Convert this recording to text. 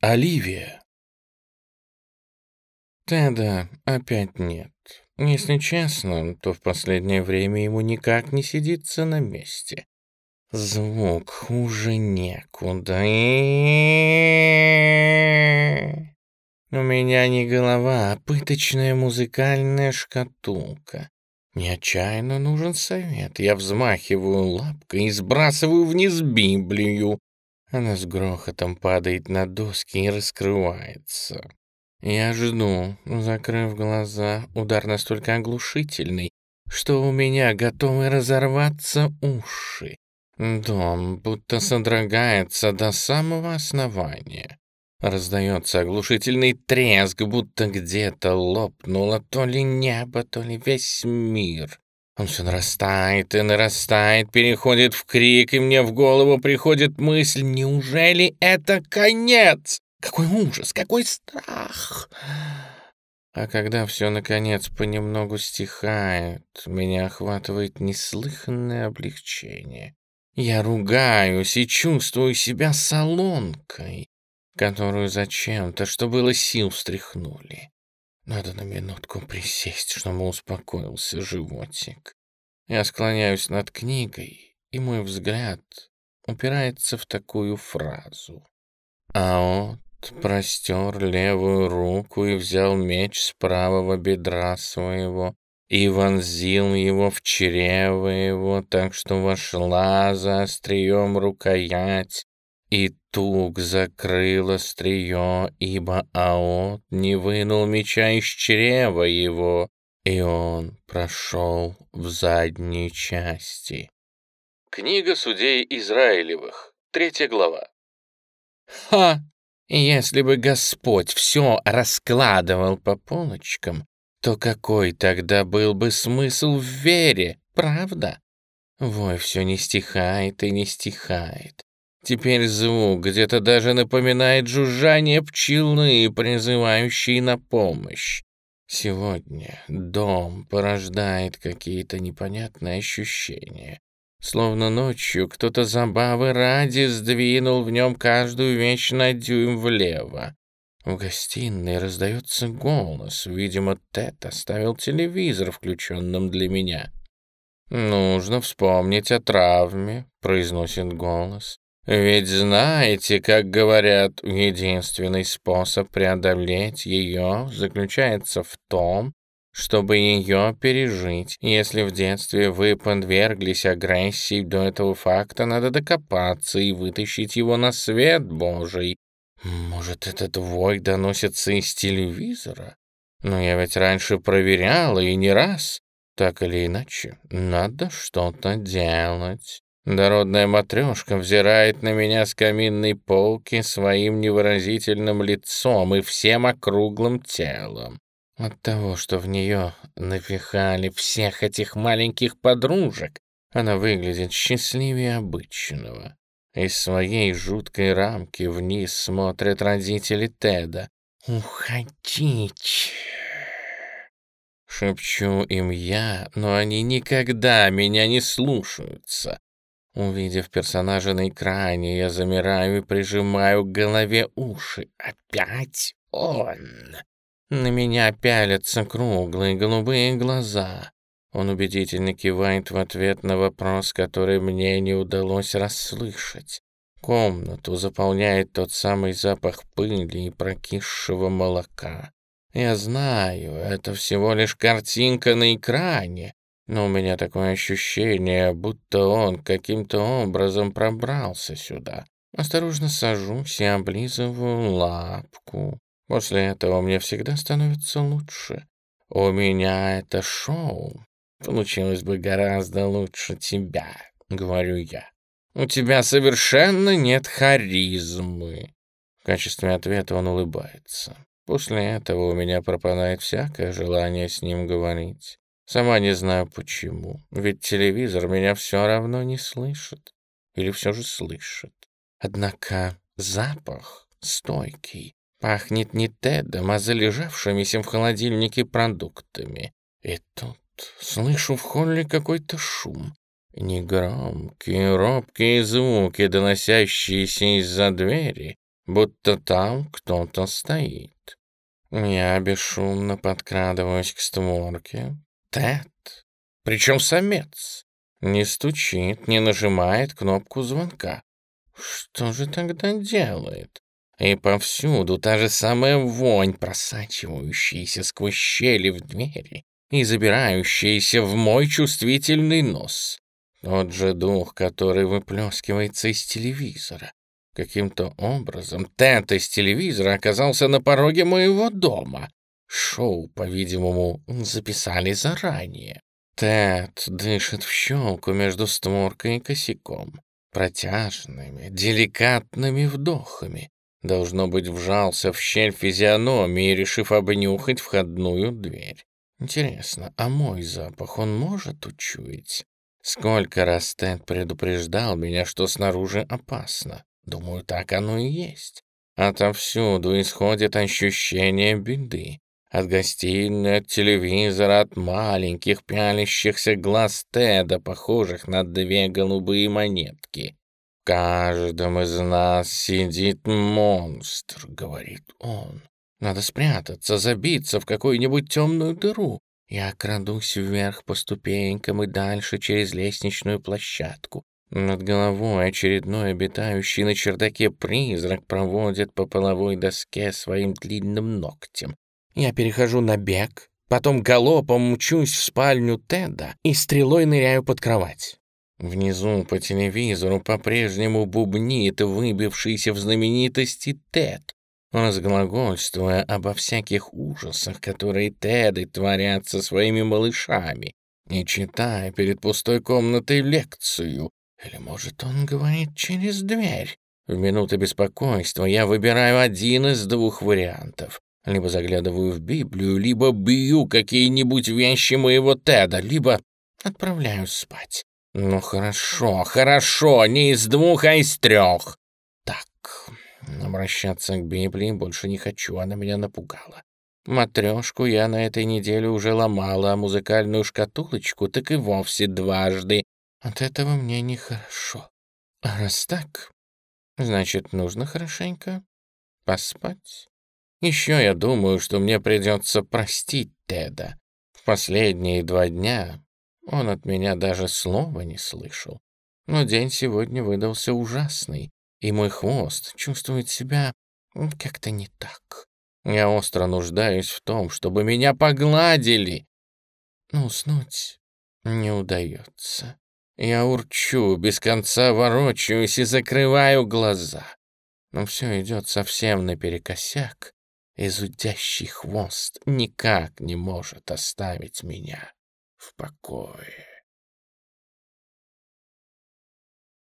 Оливия. Теда опять нет. Если честно, то в последнее время ему никак не сидится на месте. Звук хуже некуда. У меня не голова, а пыточная музыкальная шкатулка. Мне отчаянно нужен совет. Я взмахиваю лапкой и сбрасываю вниз Библию. Она с грохотом падает на доски и раскрывается. Я жду, закрыв глаза, удар настолько оглушительный, что у меня готовы разорваться уши. Дом будто содрогается до самого основания. Раздается оглушительный треск, будто где-то лопнуло то ли небо, то ли весь мир. Он все нарастает и нарастает, переходит в крик, и мне в голову приходит мысль, неужели это конец? Какой ужас, какой страх! А когда все, наконец, понемногу стихает, меня охватывает неслыханное облегчение. Я ругаюсь и чувствую себя солонкой, которую зачем-то, что было сил, встряхнули. Надо на минутку присесть, чтобы успокоился животик. Я склоняюсь над книгой, и мой взгляд упирается в такую фразу. А вот простер левую руку и взял меч с правого бедра своего и вонзил его в чрево его, так что вошла за острием рукоять и туг закрыл острие, ибо Аот не вынул меча из чрева его, и он прошел в задней части. Книга судей Израилевых, третья глава. Ха! Если бы Господь все раскладывал по полочкам, то какой тогда был бы смысл в вере, правда? Вой все не стихает и не стихает. Теперь звук где-то даже напоминает жужжание пчелы, призывающей на помощь. Сегодня дом порождает какие-то непонятные ощущения. Словно ночью кто-то забавы ради сдвинул в нем каждую вещь на дюйм влево. В гостиной раздается голос. Видимо, Тед оставил телевизор включенным для меня. «Нужно вспомнить о травме», — произносит голос. Ведь знаете, как говорят, единственный способ преодолеть ее заключается в том, чтобы ее пережить. Если в детстве вы подверглись агрессии, до этого факта надо докопаться и вытащить его на свет Божий. Может, этот вой доносится из телевизора? Но я ведь раньше проверяла и не раз. Так или иначе, надо что-то делать. Дородная матрешка взирает на меня с каминной полки своим невыразительным лицом и всем округлым телом. От того, что в нее напихали всех этих маленьких подружек, она выглядит счастливее обычного. Из своей жуткой рамки вниз смотрят родители Теда. «Уходите!» Шепчу им я, но они никогда меня не слушаются. Увидев персонажа на экране, я замираю и прижимаю к голове уши. Опять он! На меня пялятся круглые голубые глаза. Он убедительно кивает в ответ на вопрос, который мне не удалось расслышать. Комнату заполняет тот самый запах пыли и прокисшего молока. Я знаю, это всего лишь картинка на экране, но у меня такое ощущение, будто он каким-то образом пробрался сюда. Осторожно сажусь и облизываю лапку. После этого мне всегда становится лучше. У меня это шоу. Получилось бы гораздо лучше тебя, говорю я. У тебя совершенно нет харизмы. В качестве ответа он улыбается. После этого у меня пропадает всякое желание с ним говорить. Сама не знаю почему, ведь телевизор меня все равно не слышит. Или все же слышит. Однако запах стойкий. Пахнет не Тедом, а залежавшимися в холодильнике продуктами. И тут слышу в холле какой-то шум. Негромкие, робкие звуки, доносящиеся из-за двери, будто там кто-то стоит. Я бесшумно подкрадываюсь к створке. Тед, причем самец, не стучит, не нажимает кнопку звонка. Что же тогда делает? И повсюду та же самая вонь, просачивающаяся сквозь щели в двери и забирающаяся в мой чувствительный нос. Тот же дух, который выплескивается из телевизора. Каким-то образом Тент из телевизора оказался на пороге моего дома. Шоу, по-видимому, записали заранее. Тед дышит в щелку между створкой и косяком. Протяжными, деликатными вдохами. Должно быть, вжался в щель физиономии, решив обнюхать входную дверь. Интересно, а мой запах он может учуять? Сколько раз Тед предупреждал меня, что снаружи опасно. Думаю, так оно и есть. Отовсюду исходит ощущение беды. От гостиной, от телевизора, от маленьких пялящихся глаз Теда, похожих на две голубые монетки. «В каждом из нас сидит монстр», — говорит он. «Надо спрятаться, забиться в какую-нибудь темную дыру. Я крадусь вверх по ступенькам и дальше через лестничную площадку. Над головой очередной обитающий на чердаке призрак проводит по половой доске своим длинным ногтем. Я перехожу на бег, потом галопом мчусь в спальню Теда и стрелой ныряю под кровать. Внизу по телевизору по-прежнему бубнит выбившийся в знаменитости Тед, разглагольствуя обо всяких ужасах, которые Теды творят со своими малышами, и читая перед пустой комнатой лекцию. Или, может, он говорит через дверь? В минуты беспокойства я выбираю один из двух вариантов. Либо заглядываю в Библию, либо бью какие-нибудь вещи моего Теда, либо отправляюсь спать. Ну хорошо, хорошо, не из двух, а из трех. Так, обращаться к Библии больше не хочу, она меня напугала. Матрешку я на этой неделе уже ломала, а музыкальную шкатулочку так и вовсе дважды. От этого мне нехорошо. А раз так, значит, нужно хорошенько поспать. Еще я думаю, что мне придется простить Теда. В последние два дня он от меня даже слова не слышал. Но день сегодня выдался ужасный, и мой хвост чувствует себя как-то не так. Я остро нуждаюсь в том, чтобы меня погладили. Но уснуть не удается. Я урчу, без конца ворочаюсь и закрываю глаза. Но все идет совсем наперекосяк, и зудящий хвост никак не может оставить меня в покое.